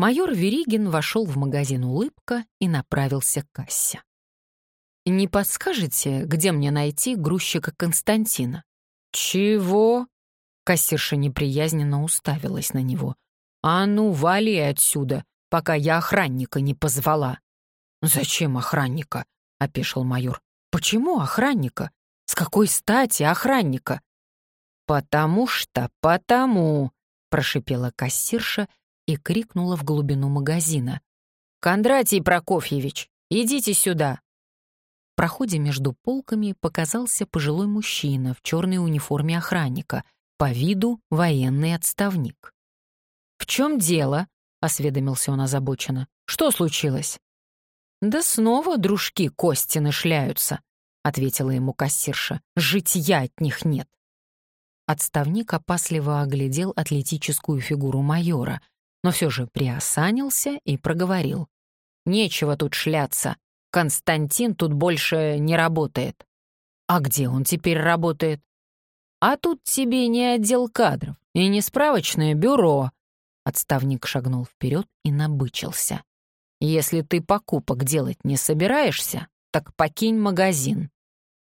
Майор Веригин вошел в магазин «Улыбка» и направился к кассе. «Не подскажете, где мне найти грузчика Константина?» «Чего?» Кассирша неприязненно уставилась на него. «А ну, вали отсюда, пока я охранника не позвала». «Зачем охранника?» — опешил майор. «Почему охранника? С какой стати охранника?» «Потому что, потому!» — прошипела кассирша и крикнула в глубину магазина. «Кондратий Прокофьевич, идите сюда!» В проходе между полками показался пожилой мужчина в черной униформе охранника, по виду военный отставник. «В чем дело?» — осведомился он озабоченно. «Что случилось?» «Да снова дружки Костины шляются», — ответила ему кассирша. «Житья от них нет». Отставник опасливо оглядел атлетическую фигуру майора, но все же приосанился и проговорил. «Нечего тут шляться. Константин тут больше не работает». «А где он теперь работает?» «А тут тебе не отдел кадров и не справочное бюро». Отставник шагнул вперед и набычился. «Если ты покупок делать не собираешься, так покинь магазин».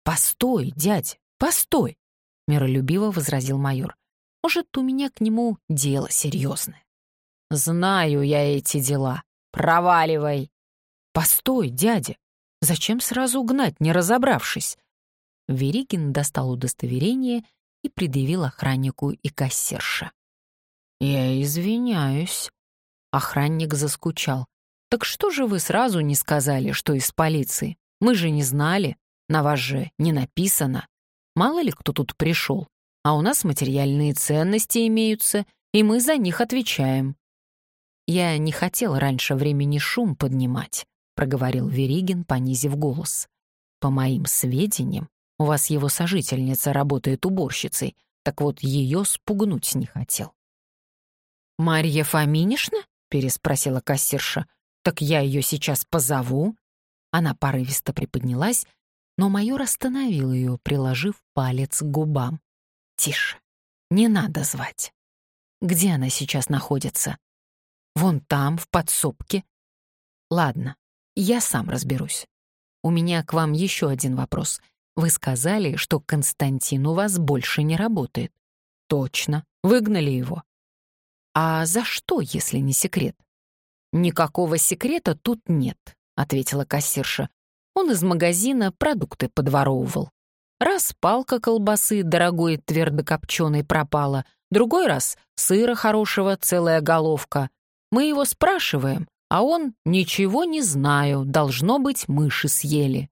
«Постой, дядя, постой!» — миролюбиво возразил майор. «Может, у меня к нему дело серьезное». «Знаю я эти дела. Проваливай!» «Постой, дядя! Зачем сразу гнать, не разобравшись?» Веригин достал удостоверение и предъявил охраннику и кассирше. «Я извиняюсь». Охранник заскучал. «Так что же вы сразу не сказали, что из полиции? Мы же не знали. На вас же не написано. Мало ли кто тут пришел. А у нас материальные ценности имеются, и мы за них отвечаем». «Я не хотел раньше времени шум поднимать», — проговорил Веригин, понизив голос. «По моим сведениям, у вас его сожительница работает уборщицей, так вот ее спугнуть не хотел». «Марья Фоминишна?» — переспросила кассирша. «Так я ее сейчас позову». Она порывисто приподнялась, но майор остановил ее, приложив палец к губам. «Тише, не надо звать. Где она сейчас находится?» Вон там, в подсобке. Ладно, я сам разберусь. У меня к вам еще один вопрос. Вы сказали, что Константин у вас больше не работает. Точно, выгнали его. А за что, если не секрет? Никакого секрета тут нет, ответила кассирша. Он из магазина продукты подворовывал. Раз палка колбасы дорогой твердокопченой пропала, другой раз сыра хорошего целая головка, мы его спрашиваем, а он «ничего не знаю, должно быть, мыши съели».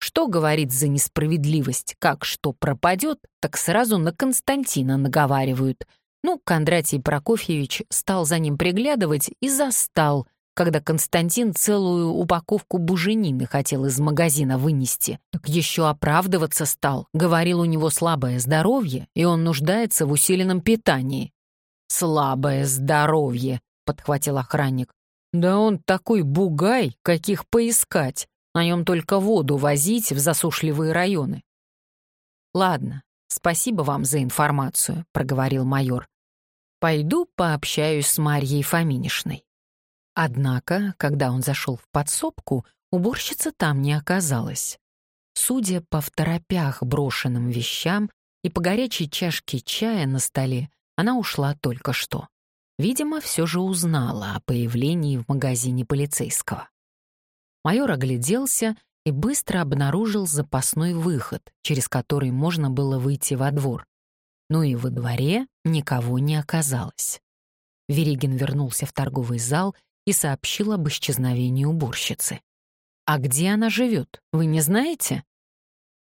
Что говорит за несправедливость, как что пропадет, так сразу на Константина наговаривают. Ну, Кондратий Прокофьевич стал за ним приглядывать и застал, когда Константин целую упаковку буженины хотел из магазина вынести. Так еще оправдываться стал, говорил у него слабое здоровье, и он нуждается в усиленном питании. «Слабое здоровье», подхватил охранник. «Да он такой бугай, каких поискать. На нем только воду возить в засушливые районы». «Ладно, спасибо вам за информацию», — проговорил майор. «Пойду пообщаюсь с Марьей Фоминишной». Однако, когда он зашел в подсобку, уборщица там не оказалась. Судя по второпях брошенным вещам и по горячей чашке чая на столе, она ушла только что. Видимо, все же узнала о появлении в магазине полицейского. Майор огляделся и быстро обнаружил запасной выход, через который можно было выйти во двор. Ну и во дворе никого не оказалось. Веригин вернулся в торговый зал и сообщил об исчезновении уборщицы. «А где она живет, вы не знаете?»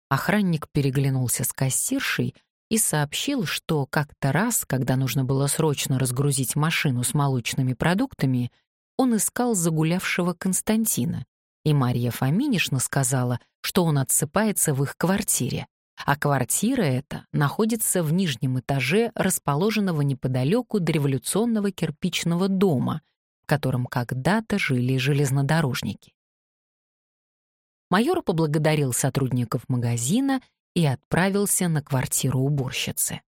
Охранник переглянулся с кассиршей и сообщил, что как-то раз, когда нужно было срочно разгрузить машину с молочными продуктами, он искал загулявшего Константина, и Марья Фоминишна сказала, что он отсыпается в их квартире, а квартира эта находится в нижнем этаже расположенного неподалеку дореволюционного кирпичного дома, в котором когда-то жили железнодорожники. Майор поблагодарил сотрудников магазина и отправился на квартиру уборщицы.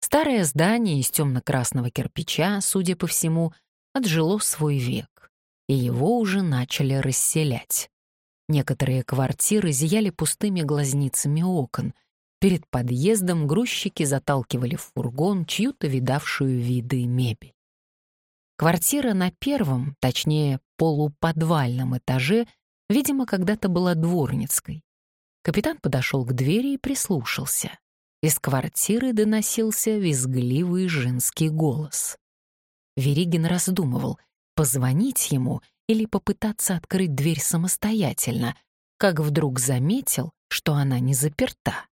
Старое здание из темно-красного кирпича, судя по всему, отжило свой век, и его уже начали расселять. Некоторые квартиры зияли пустыми глазницами окон. Перед подъездом грузчики заталкивали в фургон чью-то видавшую виды мебель. Квартира на первом, точнее, полуподвальном этаже, видимо, когда-то была дворницкой. Капитан подошел к двери и прислушался. Из квартиры доносился визгливый женский голос. Веригин раздумывал, позвонить ему или попытаться открыть дверь самостоятельно, как вдруг заметил, что она не заперта.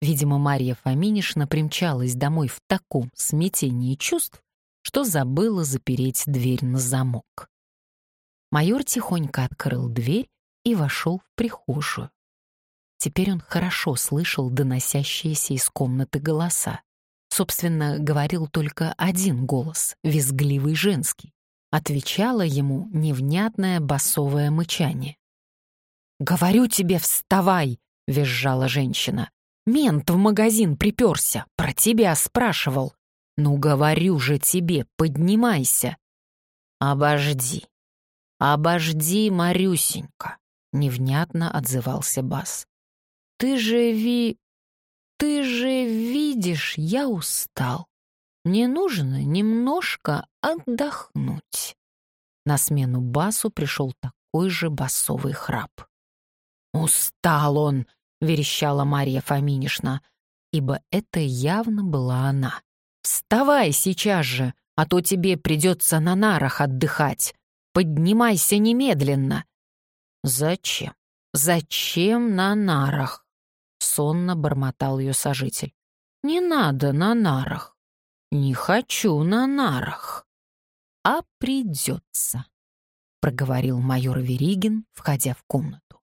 Видимо, Марья Фоминишна примчалась домой в таком смятении чувств, что забыла запереть дверь на замок. Майор тихонько открыл дверь и вошел в прихожую. Теперь он хорошо слышал доносящиеся из комнаты голоса. Собственно, говорил только один голос, визгливый женский. Отвечало ему невнятное басовое мычание. «Говорю тебе, вставай!» — визжала женщина. «Мент в магазин приперся, про тебя спрашивал. Ну, говорю же тебе, поднимайся!» «Обожди, обожди, Марюсенька!» — невнятно отзывался бас. Ты же ви... Ты же видишь, я устал. Мне нужно немножко отдохнуть. На смену басу пришел такой же басовый храп. «Устал он!» — верещала Марья Фоминишна, ибо это явно была она. «Вставай сейчас же, а то тебе придется на нарах отдыхать. Поднимайся немедленно!» «Зачем? Зачем на нарах?» Сонно бормотал ее сожитель. «Не надо на нарах. Не хочу на нарах. А придется», — проговорил майор Веригин, входя в комнату.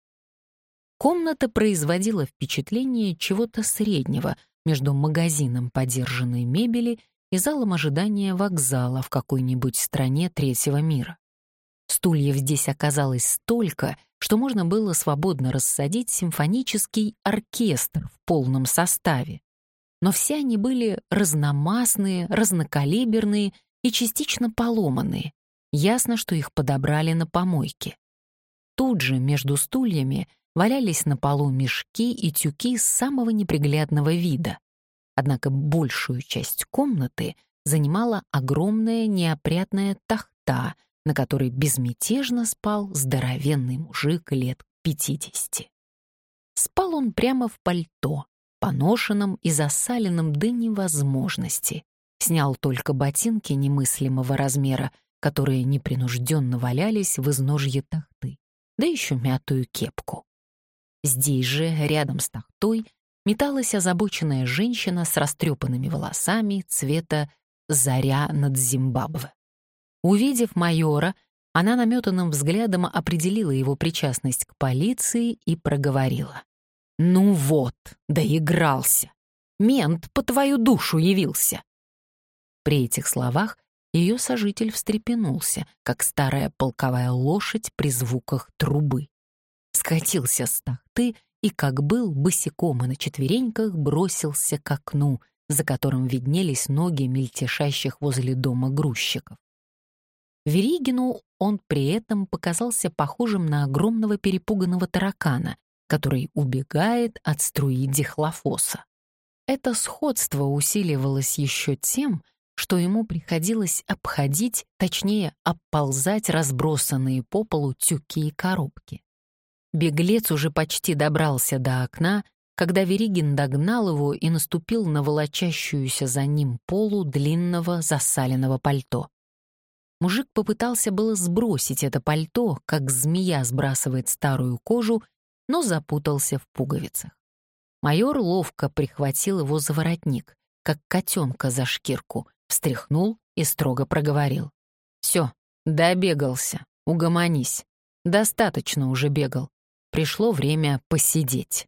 Комната производила впечатление чего-то среднего между магазином подержанной мебели и залом ожидания вокзала в какой-нибудь стране третьего мира. Стульев здесь оказалось столько, что можно было свободно рассадить симфонический оркестр в полном составе. Но все они были разномастные, разнокалиберные и частично поломанные. Ясно, что их подобрали на помойке. Тут же между стульями валялись на полу мешки и тюки самого неприглядного вида. Однако большую часть комнаты занимала огромная неопрятная тахта на которой безмятежно спал здоровенный мужик лет пятидесяти. Спал он прямо в пальто, поношенном и засаленном до невозможности. Снял только ботинки немыслимого размера, которые непринужденно валялись в изножье тахты, да еще мятую кепку. Здесь же, рядом с тахтой, металась озабоченная женщина с растрепанными волосами цвета «Заря над Зимбабве». Увидев майора, она наметанным взглядом определила его причастность к полиции и проговорила. «Ну вот, доигрался! Мент по твою душу явился!» При этих словах ее сожитель встрепенулся, как старая полковая лошадь при звуках трубы. Скатился с тахты и, как был, босиком и на четвереньках бросился к окну, за которым виднелись ноги мельтешащих возле дома грузчиков. Веригину он при этом показался похожим на огромного перепуганного таракана, который убегает от струи дихлофоса. Это сходство усиливалось еще тем, что ему приходилось обходить, точнее, обползать разбросанные по полу тюки и коробки. Беглец уже почти добрался до окна, когда Веригин догнал его и наступил на волочащуюся за ним полу длинного засаленного пальто. Мужик попытался было сбросить это пальто, как змея сбрасывает старую кожу, но запутался в пуговицах. Майор ловко прихватил его за воротник, как котенка за шкирку, встряхнул и строго проговорил. «Все, добегался, угомонись. Достаточно уже бегал. Пришло время посидеть».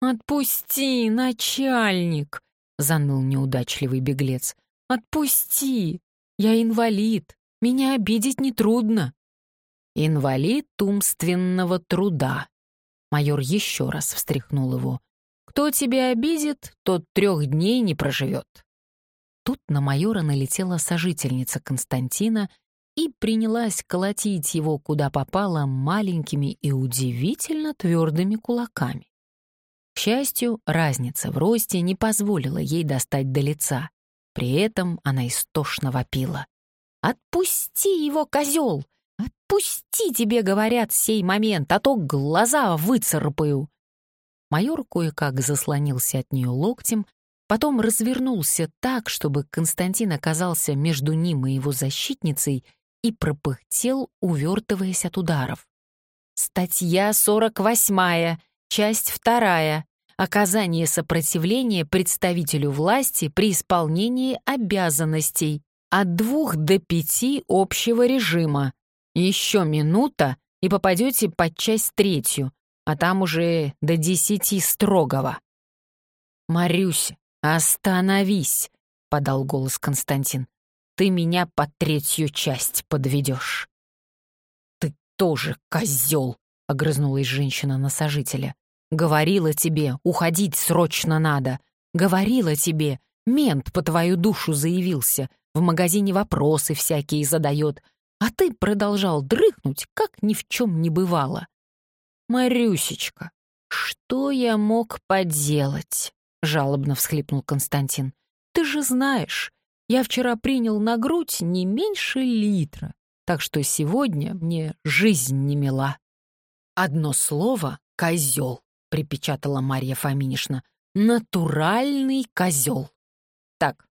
«Отпусти, начальник!» — заныл неудачливый беглец. «Отпусти! Я инвалид, меня обидеть нетрудно». «Инвалид умственного труда». Майор еще раз встряхнул его. «Кто тебя обидит, тот трех дней не проживет». Тут на майора налетела сожительница Константина и принялась колотить его куда попало маленькими и удивительно твердыми кулаками. К счастью, разница в росте не позволила ей достать до лица. При этом она истошно вопила. «Отпусти его, козел! Отпусти, тебе говорят, сей момент, а то глаза выцарапаю!» Майор кое-как заслонился от нее локтем, потом развернулся так, чтобы Константин оказался между ним и его защитницей и пропыхтел, увертываясь от ударов. Статья 48, часть 2. Оказание сопротивления представителю власти при исполнении обязанностей от двух до пяти общего режима. Еще минута, и попадете под часть третью, а там уже до десяти строгого. «Марюся, остановись!» — подал голос Константин ты меня под третью часть подведешь. «Ты тоже козел!» — огрызнулась женщина на сожителя. «Говорила тебе, уходить срочно надо. Говорила тебе, мент по твою душу заявился, в магазине вопросы всякие задает, а ты продолжал дрыхнуть, как ни в чем не бывало. Марюсечка, что я мог поделать?» — жалобно всхлипнул Константин. «Ты же знаешь, я вчера принял на грудь не меньше литра, так что сегодня мне жизнь не мила. Одно слово — козел, припечатала Марья Фоминишна. Натуральный козел. Так,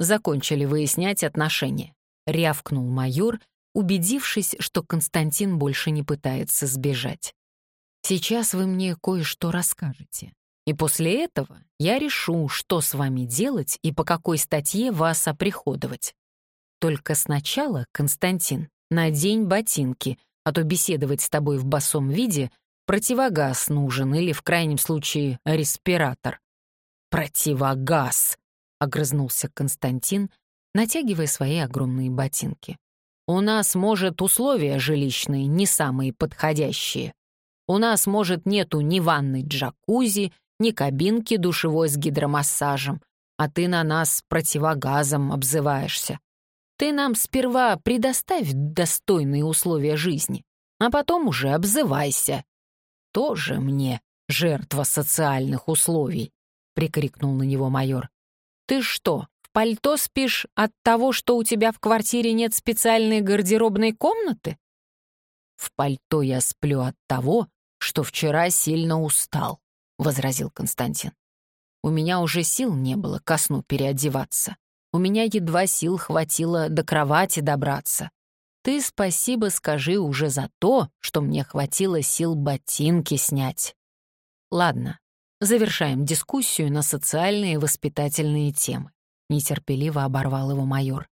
закончили выяснять отношения. Рявкнул майор, убедившись, что Константин больше не пытается сбежать. Сейчас вы мне кое-что расскажете. И после этого я решу, что с вами делать и по какой статье вас оприходовать. Только сначала, Константин, надень ботинки, а то беседовать с тобой в босом виде противогаз нужен или, в крайнем случае, респиратор. «Противогаз!» — огрызнулся Константин, натягивая свои огромные ботинки. «У нас, может, условия жилищные не самые подходящие. У нас, может, нету ни ванной джакузи, ни кабинки душевой с гидромассажем, а ты на нас противогазом обзываешься. Ты нам сперва предоставь достойные условия жизни, а потом уже обзывайся. Тоже мне жертва социальных условий, прикрикнул на него майор. Ты что, в пальто спишь от того, что у тебя в квартире нет специальной гардеробной комнаты? В пальто я сплю от того, что вчера сильно устал возразил Константин. «У меня уже сил не было ко сну переодеваться. У меня едва сил хватило до кровати добраться. Ты спасибо скажи уже за то, что мне хватило сил ботинки снять. Ладно, завершаем дискуссию на социальные и воспитательные темы. Нетерпеливо оборвал его майор.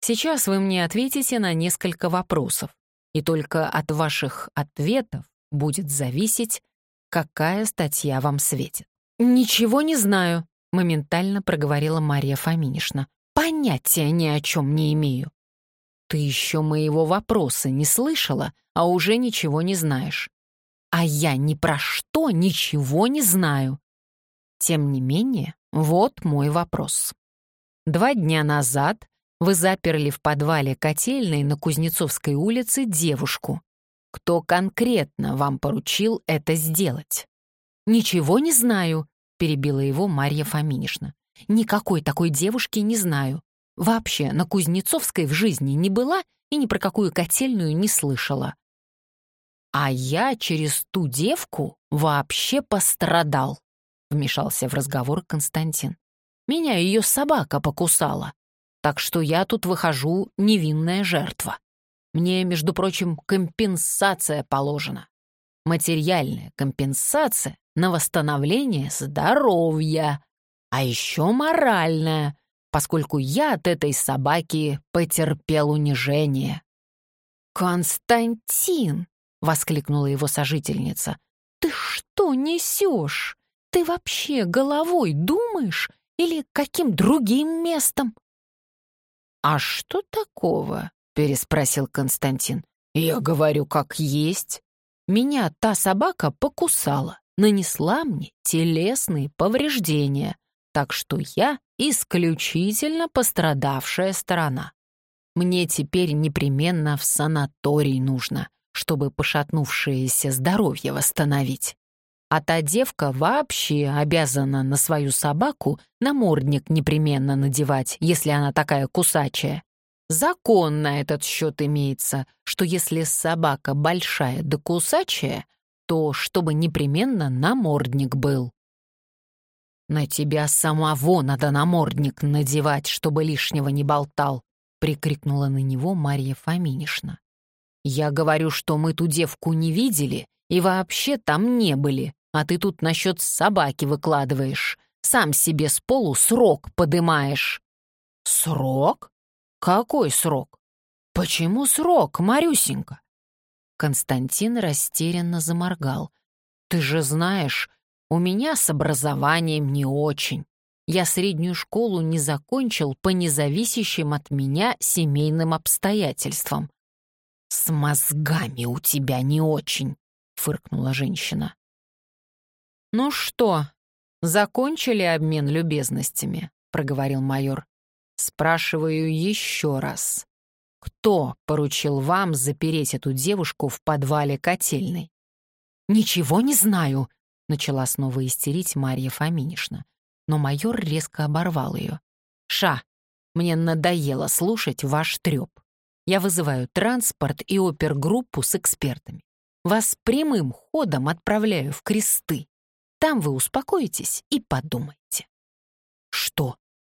Сейчас вы мне ответите на несколько вопросов, и только от ваших ответов будет зависеть, какая статья вам светит. «Ничего не знаю», — моментально проговорила Мария Фоминишна. «Понятия ни о чем не имею». «Ты еще моего вопроса не слышала, а уже ничего не знаешь». «А я ни про что ничего не знаю». Тем не менее, вот мой вопрос. Два дня назад вы заперли в подвале котельной на Кузнецовской улице девушку, кто конкретно вам поручил это сделать? «Ничего не знаю», — перебила его Марья Фоминишна. «Никакой такой девушки не знаю. Вообще на Кузнецовской в жизни не была и ни про какую котельную не слышала. А я через ту девку вообще пострадал», — вмешался в разговор Константин. «Меня ее собака покусала, так что я тут выхожу невинная жертва». Мне, между прочим, компенсация положена. Материальная компенсация на восстановление здоровья. А еще моральная, поскольку я от этой собаки потерпел унижение. «Константин!» — воскликнула его сожительница. «Ты что несешь? Ты вообще головой думаешь или каким другим местом?» «А что такого?» переспросил Константин. «Я говорю, как есть. Меня та собака покусала, нанесла мне телесные повреждения, так что я исключительно пострадавшая сторона. Мне теперь непременно в санаторий нужно, чтобы пошатнувшееся здоровье восстановить. А та девка вообще обязана на свою собаку намордник непременно надевать, если она такая кусачая. Закон на этот счет имеется, что если собака большая да кусачая, то чтобы непременно намордник был. «На тебя самого надо намордник надевать, чтобы лишнего не болтал», прикрикнула на него Марья Фоминишна. «Я говорю, что мы ту девку не видели и вообще там не были, а ты тут насчет собаки выкладываешь. Сам себе с полу срок подымаешь». «Срок? Какой срок? Почему срок, Марюсенька?» Константин растерянно заморгал. «Ты же знаешь, у меня с образованием не очень. Я среднюю школу не закончил по независящим от меня семейным обстоятельствам. «С мозгами у тебя не очень», — фыркнула женщина. «Ну что, закончили обмен любезностями?» — проговорил майор. «Спрашиваю еще раз. Кто поручил вам запереть эту девушку в подвале котельной?» «Ничего не знаю», — начала снова истерить Марья Фоминишна. Но майор резко оборвал ее. «Ша, мне надоело слушать ваш треп. Я вызываю транспорт и опергруппу с экспертами. Вас прямым ходом отправляю в кресты. Там вы успокоитесь и подумайте. «Что,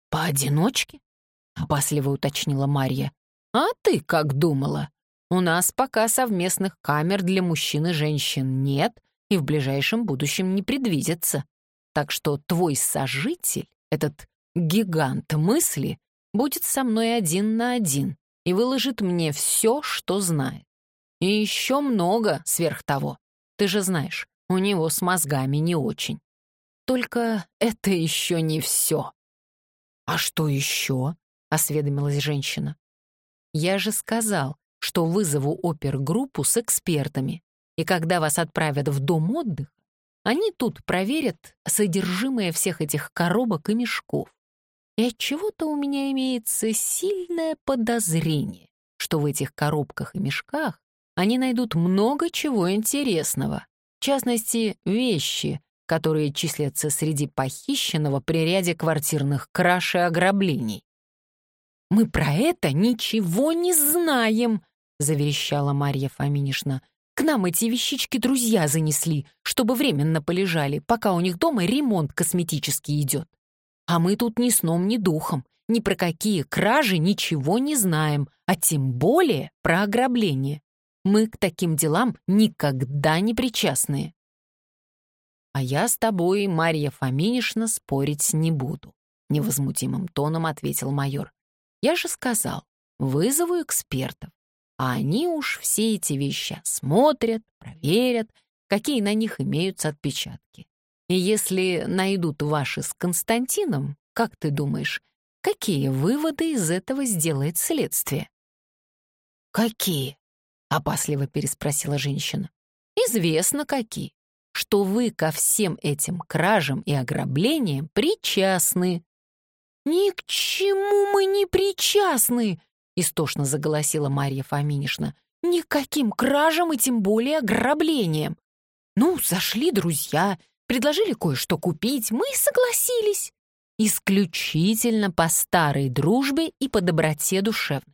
поодиночке?» — опасливо уточнила Марья. «А ты как думала? У нас пока совместных камер для мужчин и женщин нет и в ближайшем будущем не предвидится. Так что твой сожитель, этот гигант мысли, будет со мной один на один и выложит мне все, что знает. И еще много сверх того. Ты же знаешь, у него с мозгами не очень. Только это еще не все. «А что еще?» — осведомилась женщина. «Я же сказал, что вызову опергруппу с экспертами, и когда вас отправят в дом отдыха, они тут проверят содержимое всех этих коробок и мешков. И от чего-то у меня имеется сильное подозрение, что в этих коробках и мешках они найдут много чего интересного. В частности, вещи, которые числятся среди похищенного при ряде квартирных краж и ограблений. «Мы про это ничего не знаем», — заверещала Марья Фоминишна. «К нам эти вещички друзья занесли, чтобы временно полежали, пока у них дома ремонт косметический идет. А мы тут ни сном, ни духом, ни про какие кражи ничего не знаем, а тем более про ограбление. Мы к таким делам никогда не причастные. А я с тобой, Марья Фоминишна, спорить не буду, невозмутимым тоном ответил майор. Я же сказал, вызову экспертов, а они уж все эти вещи смотрят, проверят, какие на них имеются отпечатки. И если найдут ваши с Константином, как ты думаешь, какие выводы из этого сделает следствие? «Какие?» опасливо переспросила женщина. Известно какие. Что вы ко всем этим кражам и ограблениям причастны. Ни к чему мы не причастны, истошно заголосила Марья Фоминишна. Никаким кражам и тем более ограблениям. Ну, зашли друзья, предложили кое-что купить, мы согласились. Исключительно по старой дружбе и по доброте душевной.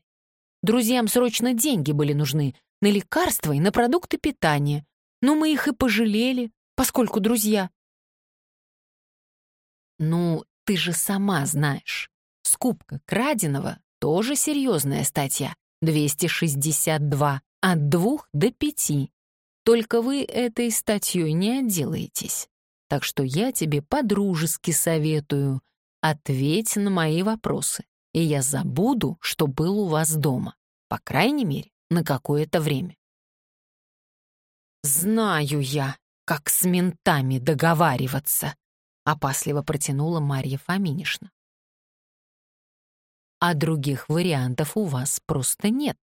Друзьям срочно деньги были нужны, на лекарства и на продукты питания. Но мы их и пожалели, поскольку друзья. Ну, ты же сама знаешь. Скупка краденого — тоже серьезная статья. 262. От двух до пяти. Только вы этой статьей не отделаетесь. Так что я тебе по-дружески советую. Ответь на мои вопросы, и я забуду, что был у вас дома. По крайней мере, на какое-то время. «Знаю я, как с ментами договариваться», — опасливо протянула Марья Фоминишна. «А других вариантов у вас просто нет.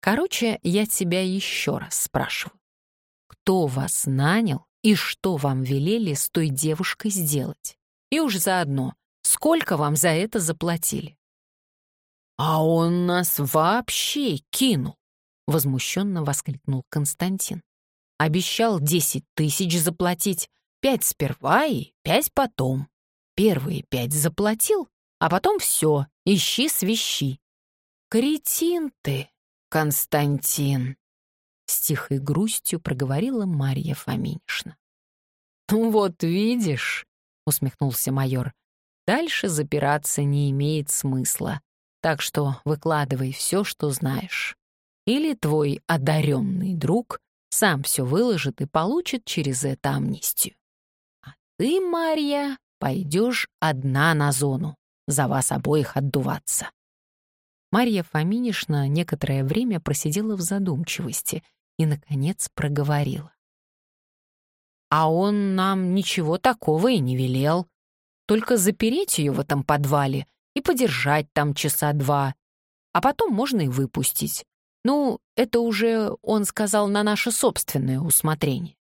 Короче, я тебя еще раз спрашиваю. Кто вас нанял и что вам велели с той девушкой сделать? И уж заодно, сколько вам за это заплатили?» А он нас вообще кинул!» — возмущенно воскликнул Константин. «Обещал десять тысяч заплатить, пять сперва и пять потом. Первые пять заплатил, а потом все, ищи свищи». «Кретин ты, Константин!» С тихой грустью проговорила Марья Фоминишна. «Вот видишь», — усмехнулся майор, — «дальше запираться не имеет смысла, так что выкладывай все, что знаешь. Или твой одаренный друг сам все выложит и получит через это амнистию. А ты, Марья, пойдешь одна на зону, за вас обоих отдуваться». Марья Фоминишна некоторое время просидела в задумчивости и, наконец, проговорила. А он нам ничего такого и не велел. Только запереть ее в этом подвале и подержать там часа два. А потом можно и выпустить. Ну, это уже он сказал на наше собственное усмотрение.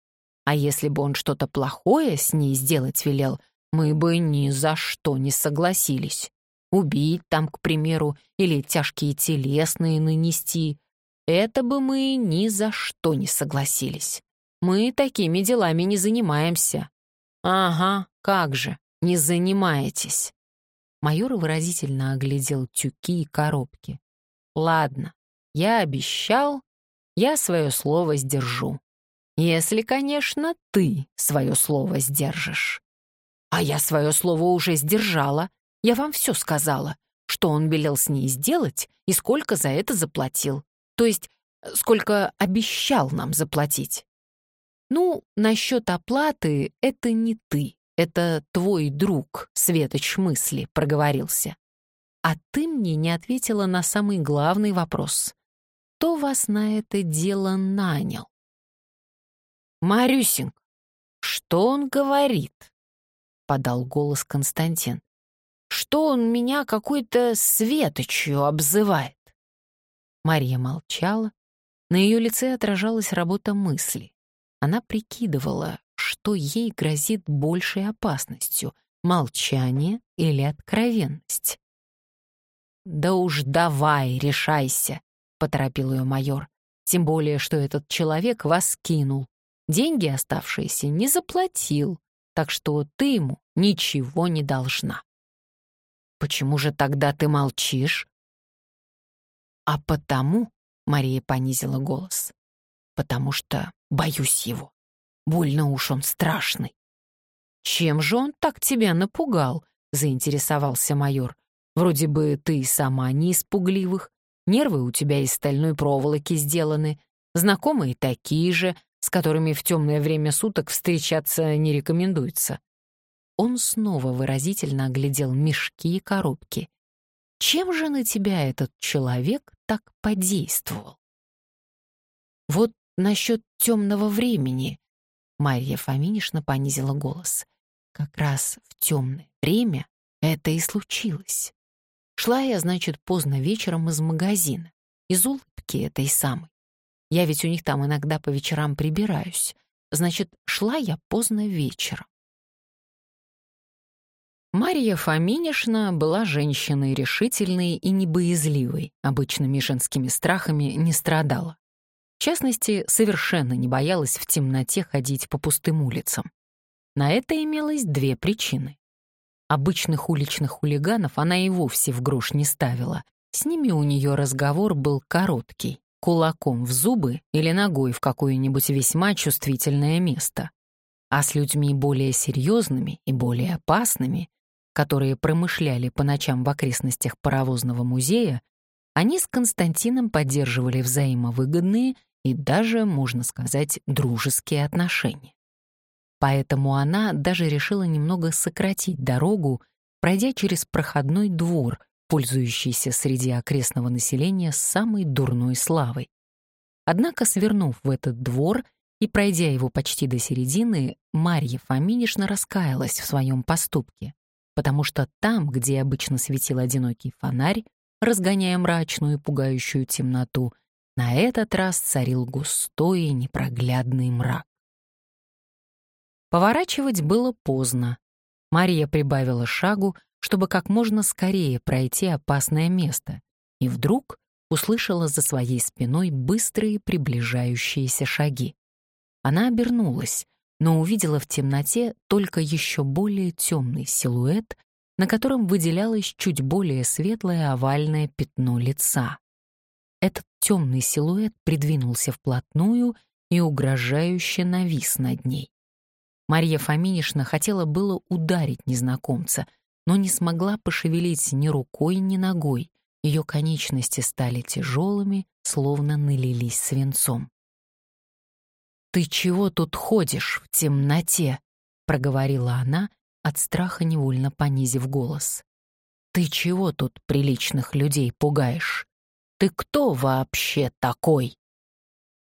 А если бы он что-то плохое с ней сделать велел, мы бы ни за что не согласились. Убить там, к примеру, или тяжкие телесные нанести. Это бы мы ни за что не согласились. Мы такими делами не занимаемся». «Ага, как же, не занимаетесь». Майор выразительно оглядел тюки и коробки. «Ладно, я обещал, я свое слово сдержу. Если, конечно, ты свое слово сдержишь. А я свое слово уже сдержала. Я вам все сказала, что он велел с ней сделать и сколько за это заплатил. То есть, сколько обещал нам заплатить. «Ну, насчет оплаты — это не ты, это твой друг, Светоч мысли», — проговорился. «А ты мне не ответила на самый главный вопрос. Кто вас на это дело нанял?» «Марюсенька, что он говорит?» — подал голос Константин. «Что он меня какой-то светочью обзывает?» Марья молчала. На ее лице отражалась работа мысли. Она прикидывала, что ей грозит большей опасностью — молчание или откровенность. «Да уж давай, решайся», — поторопил ее майор. «Тем более, что этот человек вас кинул. Деньги оставшиеся не заплатил, так что ты ему ничего не должна». «Почему же тогда ты молчишь?» «А потому», — Мария понизила голос, «потому что Боюсь его. Больно уж он страшный. «Чем же он так тебя напугал?» — заинтересовался майор. «Вроде бы ты сама не из пугливых. Нервы у тебя из стальной проволоки сделаны. Знакомые такие же, с которыми в темное время суток встречаться не рекомендуется». Он снова выразительно оглядел мешки и коробки. «Чем же на тебя этот человек так подействовал?» «Вот насчет темного времени. Марья Фоминишна понизила голос. Как раз в темное время это и случилось. Шла я, значит, поздно вечером из магазина, из улыбки этой самой. Я ведь у них там иногда по вечерам прибираюсь. Значит, шла я поздно вечером. Марья Фоминишна была женщиной решительной и небоязливой, обычными женскими страхами не страдала. В частности, совершенно не боялась в темноте ходить по пустым улицам. На это имелось две причины. Обычных уличных хулиганов она и вовсе в грош не ставила. С ними у нее разговор был короткий, кулаком в зубы или ногой в какое-нибудь весьма чувствительное место. А с людьми более серьезными и более опасными, которые промышляли по ночам в окрестностях паровозного музея, они с Константином поддерживали взаимовыгодные и даже, можно сказать, дружеские отношения. Поэтому она даже решила немного сократить дорогу, пройдя через проходной двор, пользующийся среди окрестного населения самой дурной славой. Однако, свернув в этот двор и пройдя его почти до середины, Марья Фоминишна раскаялась в своем поступке, потому что там, где обычно светил одинокий фонарь, разгоняя мрачную и пугающую темноту, на этот раз царил густой и непроглядный мрак. Поворачивать было поздно. Мария прибавила шагу, чтобы как можно скорее пройти опасное место, и вдруг услышала за своей спиной быстрые приближающиеся шаги. Она обернулась, но увидела в темноте только еще более темный силуэт, на котором выделялось чуть более светлое овальное пятно лица. Этот темный силуэт придвинулся вплотную и угрожающе навис над ней. Марья Фоминишна хотела было ударить незнакомца, но не смогла пошевелить ни рукой, ни ногой. Ее конечности стали тяжелыми, словно налились свинцом. «Ты чего тут ходишь в темноте?» — проговорила она, от страха невольно понизив голос. «Ты чего тут приличных людей пугаешь? Ты кто вообще такой?»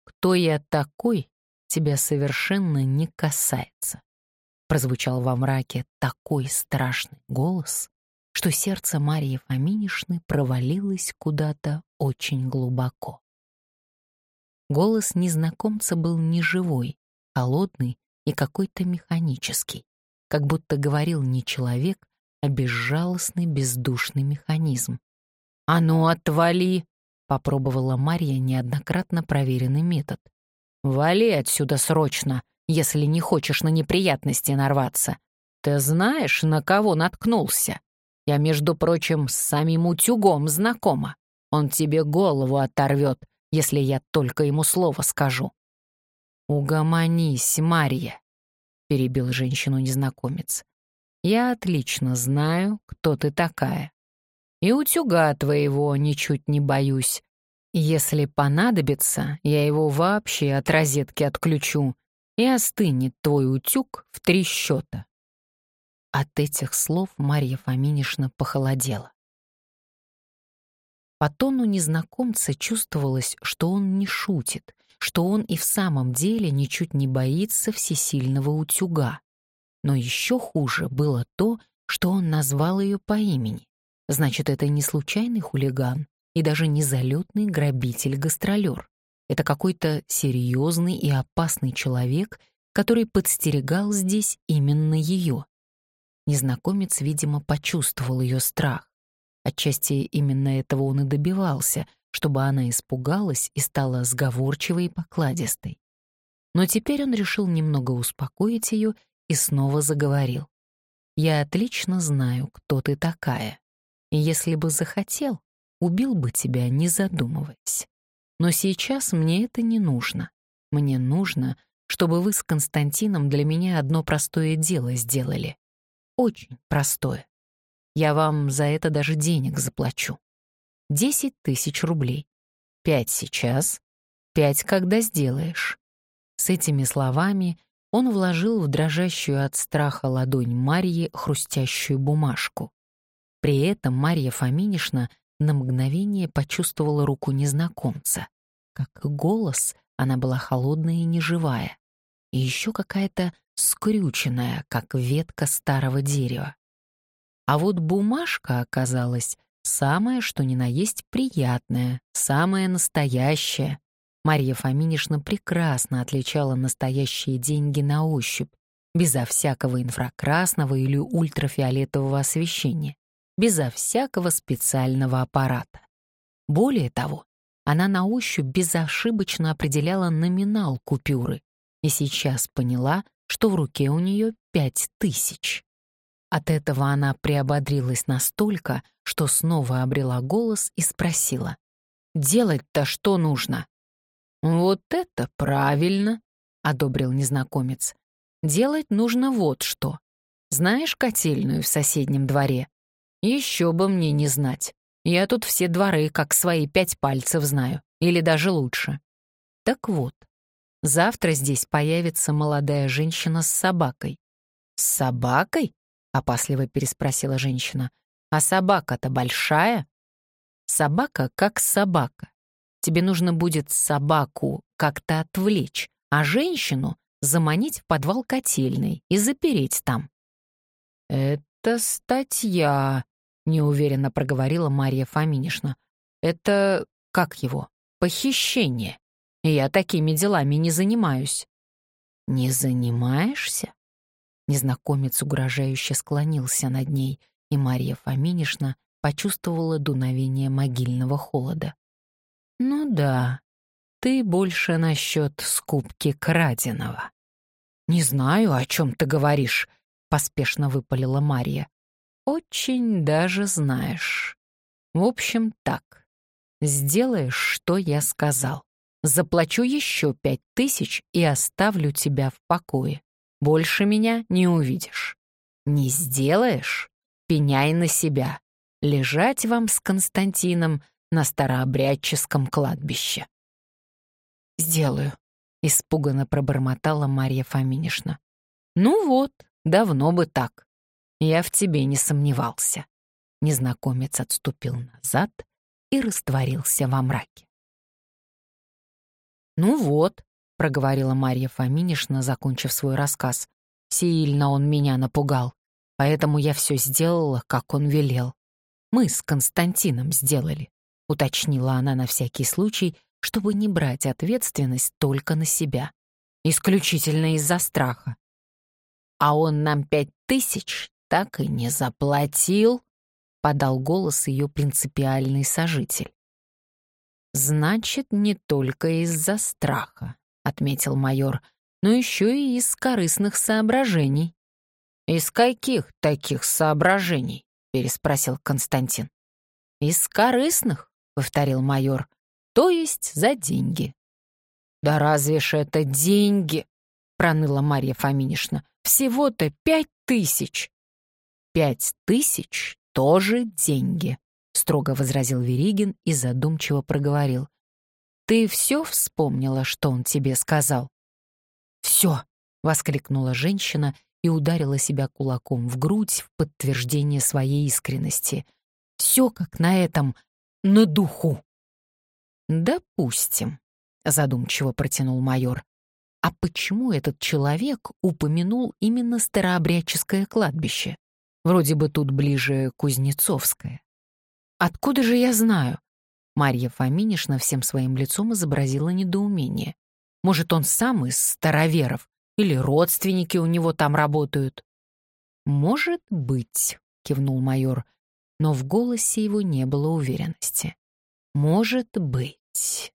«Кто я такой, тебя совершенно не касается», — прозвучал во мраке такой страшный голос, что сердце Марии Фоминишны провалилось куда-то очень глубоко. Голос незнакомца был неживой, холодный и какой-то механический, как будто говорил не человек, а безжалостный бездушный механизм. «А ну, отвали!» — попробовала Марья неоднократно проверенный метод. «Вали отсюда срочно, если не хочешь на неприятности нарваться. Ты знаешь, на кого наткнулся? Я, между прочим, с самим утюгом знакома. Он тебе голову оторвет, если я только ему слово скажу». «Угомонись, Марья», — перебил женщину незнакомец. «Я отлично знаю, кто ты такая. И утюга твоего ничуть не боюсь. Если понадобится, я его вообще от розетки отключу, и остынет твой утюг в три счета». От этих слов Марья Фоминишна похолодела. По тону незнакомца чувствовалось, что он не шутит, что он и в самом деле ничуть не боится всесильного утюга. Но еще хуже было то, что он назвал ее по имени. Значит, это не случайный хулиган и даже не залетный грабитель-гастролер. Это какой-то серьезный и опасный человек, который подстерегал здесь именно ее. Незнакомец, видимо, почувствовал ее страх. Отчасти именно этого он и добивался, чтобы она испугалась и стала сговорчивой и покладистой. Но теперь он решил немного успокоить ее и снова заговорил. «Я отлично знаю, кто ты такая. И если бы захотел, убил бы тебя, не задумываясь. Но сейчас мне это не нужно. Мне нужно, чтобы вы с Константином для меня одно простое дело сделали. Очень простое. Я вам за это даже денег заплачу. Десять тысяч рублей. Пять сейчас, пять когда сделаешь. С этими словами он вложил в дрожащую от страха ладонь Марьи хрустящую бумажку. При этом Марья Фоминишна на мгновение почувствовала руку незнакомца. Как голос, она была холодная и неживая. И еще какая-то скрюченная, как ветка старого дерева. А вот бумажка оказалась самое, что ни на есть приятное, самое настоящее. Марья Фоминишна прекрасно отличала настоящие деньги на ощупь, безо всякого инфракрасного или ультрафиолетового освещения, безо всякого специального аппарата. Более того, она на ощупь безошибочно определяла номинал купюры и сейчас поняла, что в руке у нее пять тысяч. От этого она приободрилась настолько, что снова обрела голос и спросила. «Делать-то что нужно?» «Вот это правильно», — одобрил незнакомец. «Делать нужно вот что. Знаешь котельную в соседнем дворе? Еще бы мне не знать. Я тут все дворы, как свои пять пальцев знаю, или даже лучше. Так вот, завтра здесь появится молодая женщина с собакой. С собакой? Опасливо переспросила женщина. А собака-то большая? Собака как собака. Тебе нужно будет собаку как-то отвлечь, а женщину заманить в подвал котельной и запереть там. Это статья, неуверенно проговорила Мария Фоминишна. Это как его? Похищение. Я такими делами не занимаюсь. Не занимаешься? Незнакомец угрожающе склонился над ней, и Мария Фоминишна почувствовала дуновение могильного холода. «Ну да, ты больше насчет скупки краденого». «Не знаю, о чем ты говоришь», — поспешно выпалила Марья. «Очень даже знаешь. В общем, так. Сделаешь, что я сказал. Заплачу еще пять тысяч и оставлю тебя в покое. Больше меня не увидишь. Не сделаешь? Пеняй на себя. Лежать вам с Константином на старообрядческом кладбище. «Сделаю», — испуганно пробормотала Марья Фоминишна. «Ну вот, давно бы так. Я в тебе не сомневался». Незнакомец отступил назад и растворился во мраке. «Ну вот», — проговорила Марья Фоминишна, закончив свой рассказ. «Сильно он меня напугал, поэтому я все сделала, как он велел. Мы с Константином сделали», — уточнила она на всякий случай, чтобы не брать ответственность только на себя. Исключительно из-за страха. «А он нам пять тысяч так и не заплатил», — подал голос ее принципиальный сожитель. «Значит, не только из-за страха», — отметил майор, «но еще и из корыстных соображений». «Из каких таких соображений?» — переспросил Константин. «Из корыстных», — повторил майор, «то есть за деньги». «Да разве ж это деньги?» — проныла Марья Фоминишна. «Всего-то пять тысяч». «Пять тысяч — тоже деньги», строго возразил Веригин и задумчиво проговорил. «Ты все вспомнила, что он тебе сказал?» «Все!» — воскликнула женщина и ударила себя кулаком в грудь в подтверждение своей искренности. «Все как на этом, на духу!» «Допустим», — задумчиво протянул майор. «А почему этот человек упомянул именно старообрядческое кладбище? Вроде бы тут ближе Кузнецовское». Откуда же я знаю? Марья Фоминишна всем своим лицом изобразила недоумение. Может, он сам из староверов? Или родственники у него там работают? «Может быть», — кивнул майор, но в голосе его не было уверенности. «Может быть».